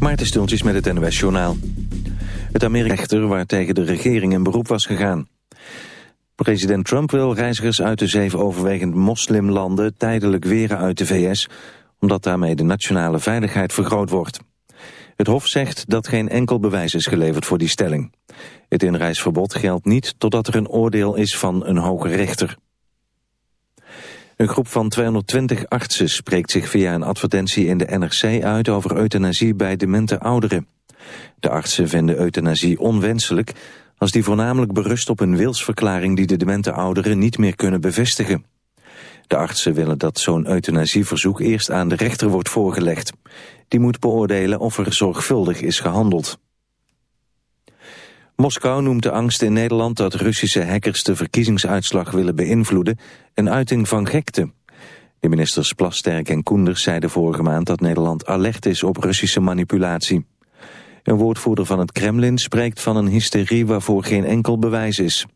Maarten Stultjes met het NOS Journaal. Het Amerikaanse waar tegen de regering in beroep was gegaan. President Trump wil reizigers uit de zeven overwegend moslimlanden tijdelijk weren uit de VS, omdat daarmee de nationale veiligheid vergroot wordt. Het Hof zegt dat geen enkel bewijs is geleverd voor die stelling. Het inreisverbod geldt niet totdat er een oordeel is van een hoge rechter. Een groep van 220 artsen spreekt zich via een advertentie in de NRC uit over euthanasie bij demente ouderen. De artsen vinden euthanasie onwenselijk als die voornamelijk berust op een wilsverklaring die de demente ouderen niet meer kunnen bevestigen. De artsen willen dat zo'n euthanasieverzoek eerst aan de rechter wordt voorgelegd. Die moet beoordelen of er zorgvuldig is gehandeld. Moskou noemt de angst in Nederland dat Russische hackers de verkiezingsuitslag willen beïnvloeden een uiting van gekte. De ministers Plasterk en Koenders zeiden vorige maand dat Nederland alert is op Russische manipulatie. Een woordvoerder van het Kremlin spreekt van een hysterie waarvoor geen enkel bewijs is.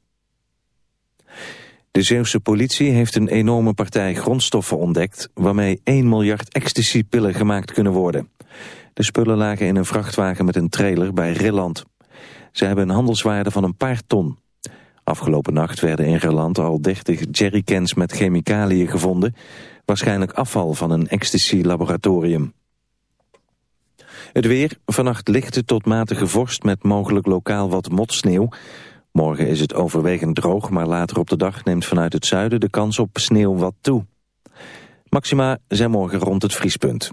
De Zeeuwse politie heeft een enorme partij grondstoffen ontdekt... waarmee 1 miljard ecstasy-pillen gemaakt kunnen worden. De spullen lagen in een vrachtwagen met een trailer bij Rilland. Ze hebben een handelswaarde van een paar ton. Afgelopen nacht werden in Rilland al 30 jerrycans met chemicaliën gevonden... waarschijnlijk afval van een ecstasy-laboratorium. Het weer, vannacht lichte tot matige vorst met mogelijk lokaal wat motsneeuw. Morgen is het overwegend droog, maar later op de dag neemt vanuit het zuiden de kans op sneeuw wat toe. Maxima zijn morgen rond het vriespunt.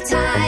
time.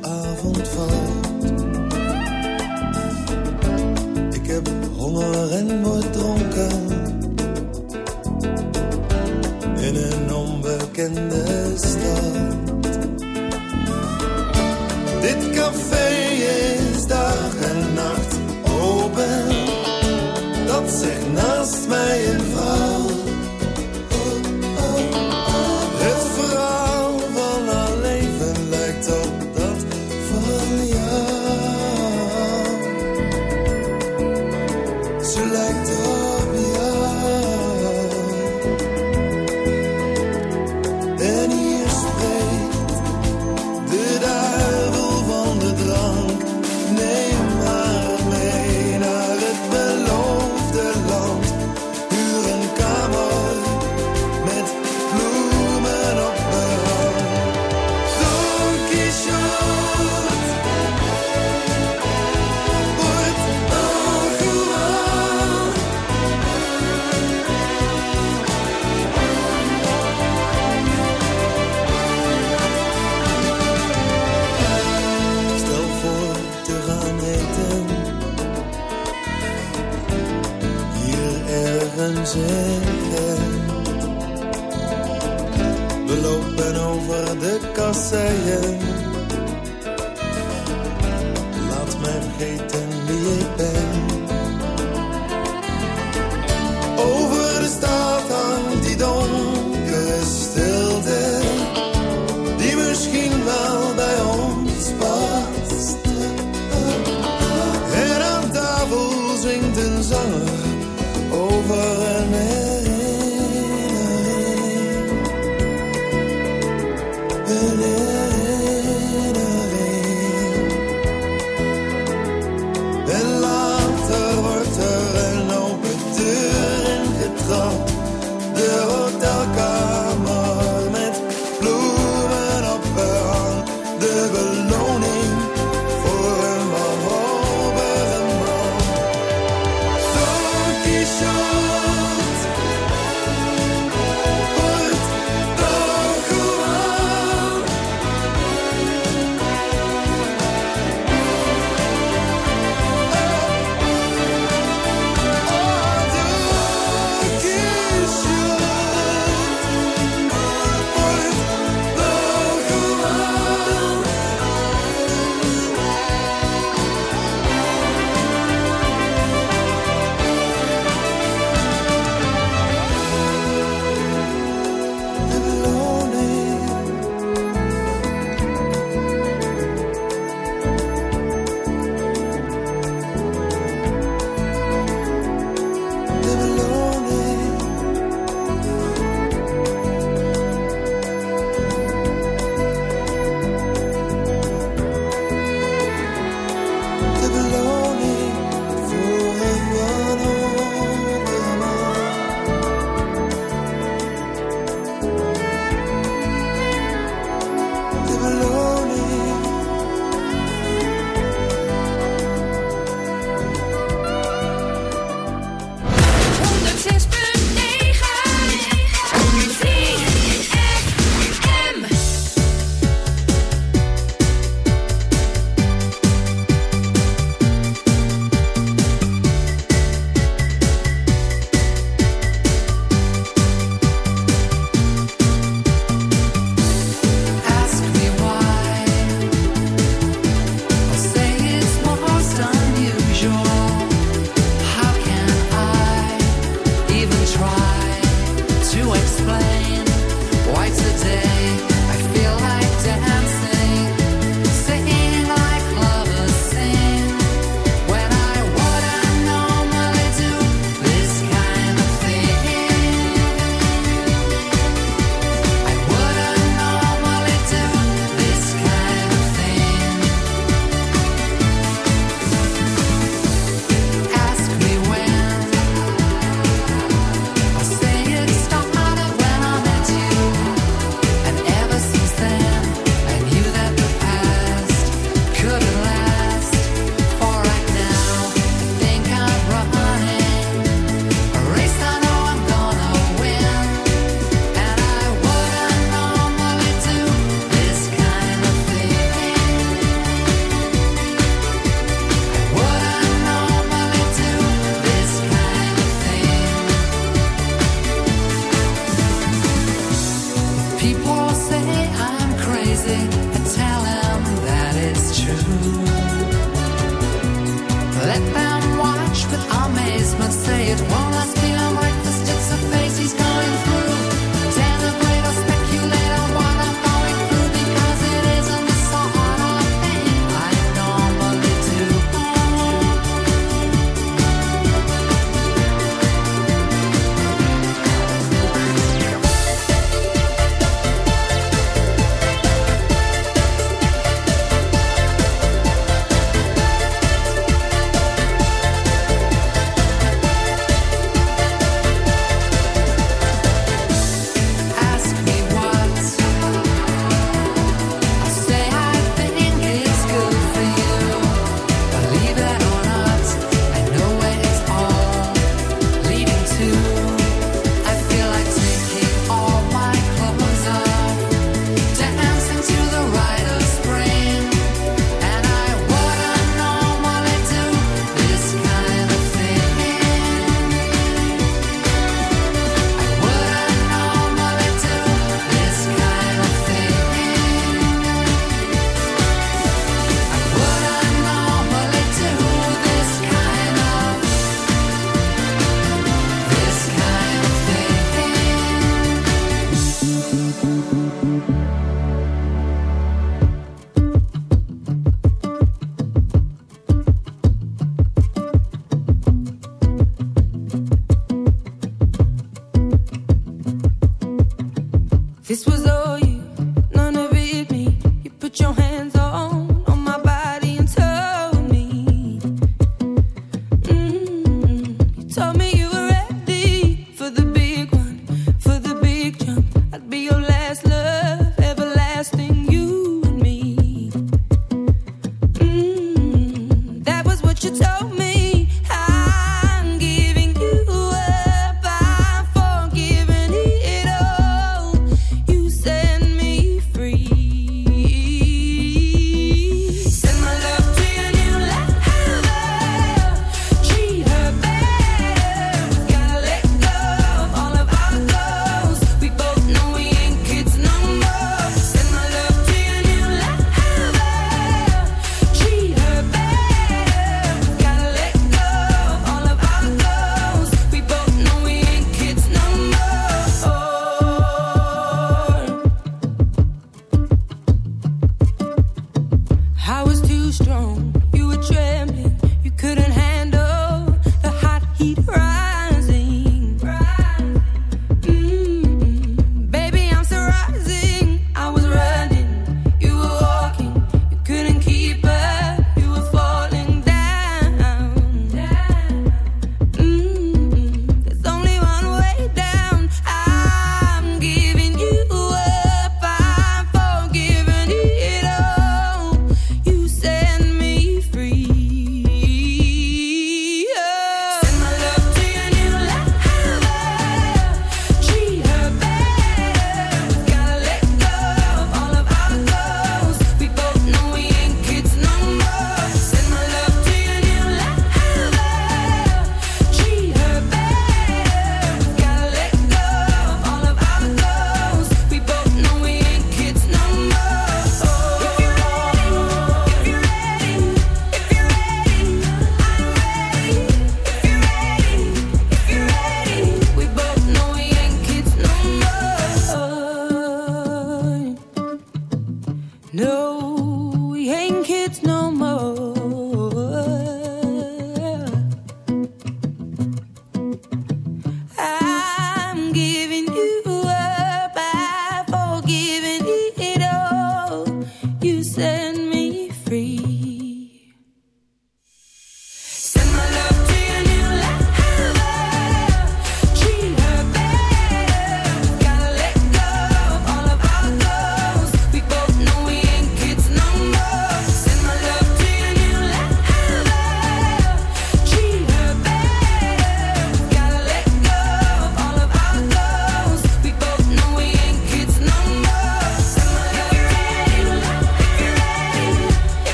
avond valt. Ik heb honger en word dronken. In een onbekende stad. Dit café is dag en nacht open. Dat zegt naast mij een Laat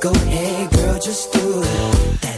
go ahead, girl, just do it.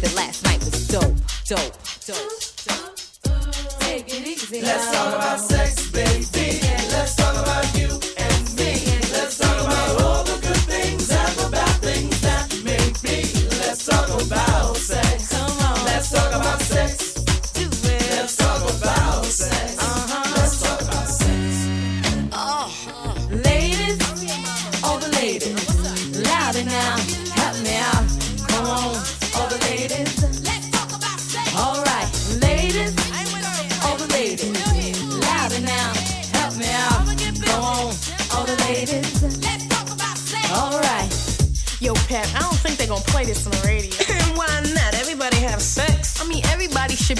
that last night was dope, dope, dope. dope. Take it easy. Let's talk about sex, baby.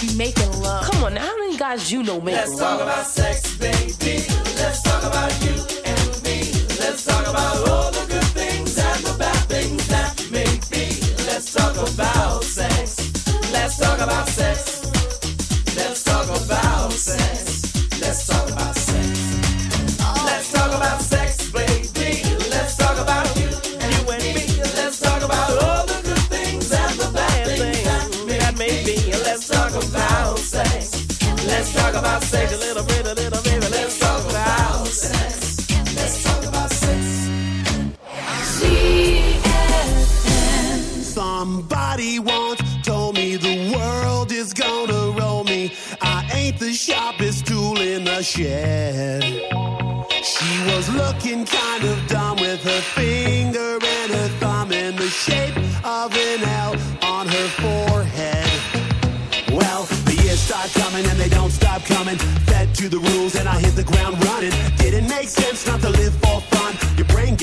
be making love. Come on, how many guys you know make Let's love? Let's talk about sex, baby. Let's talk about you.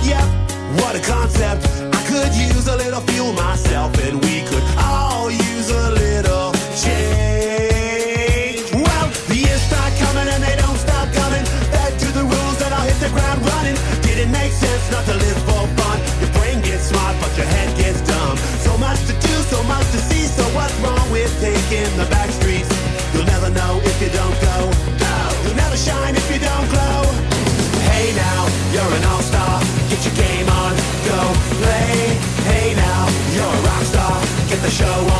But yep, what a concept. I could use a little fuel myself, and we could all use a little change. Well, the years start coming and they don't stop coming. Back to the rules that I'll hit the ground running. Didn't make sense not to live for fun. Your brain gets smart, but your head gets dumb. So much to do, so much to see. So what's wrong with taking the back streets? You'll never know if you don't go. Oh, you'll never shine if you don't glow. Show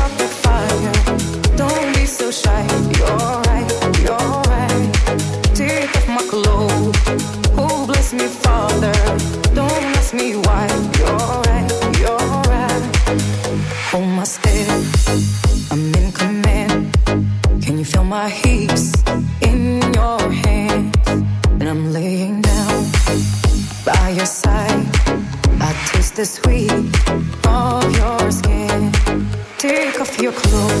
your side. I taste the sweet of your skin. Take off your clothes,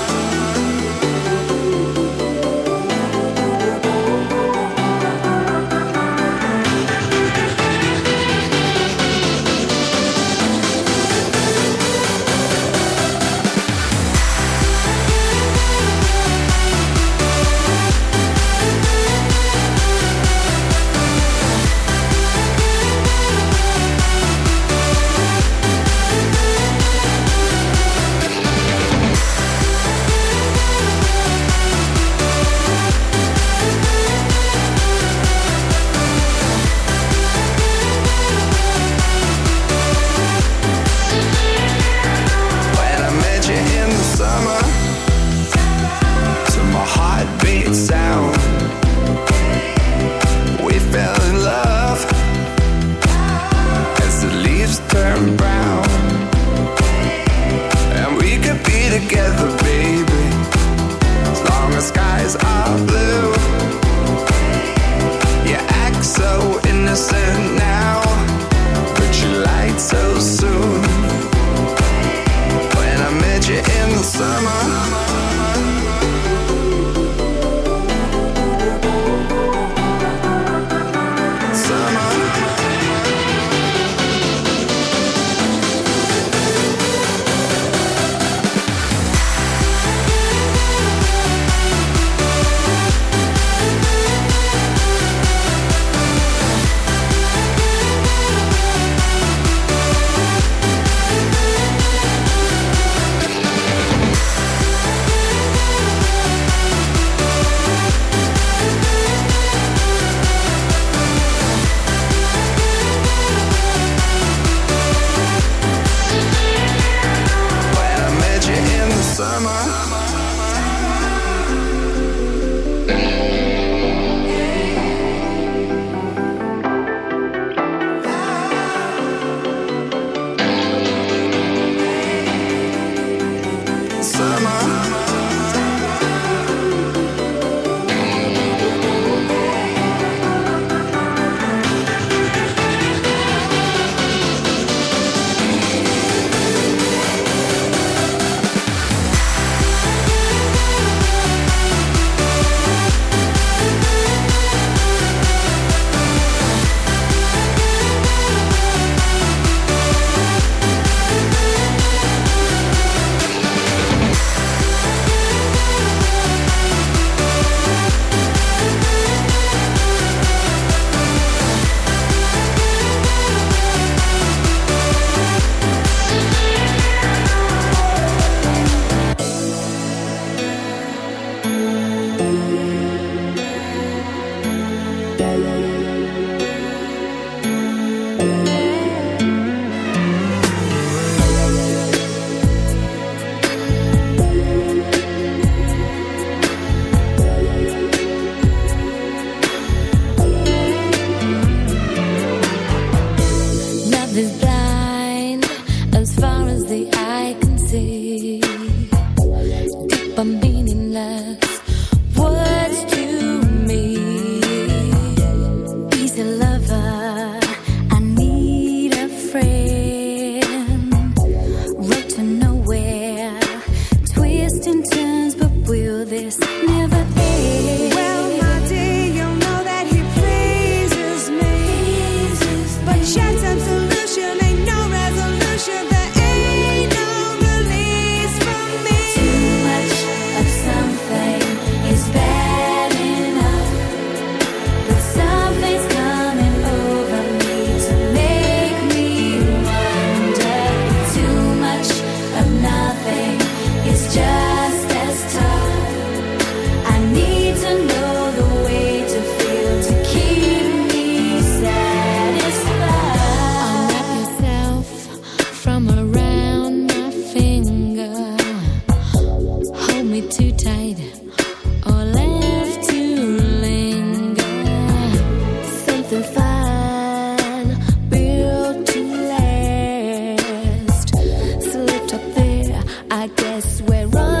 I guess we're running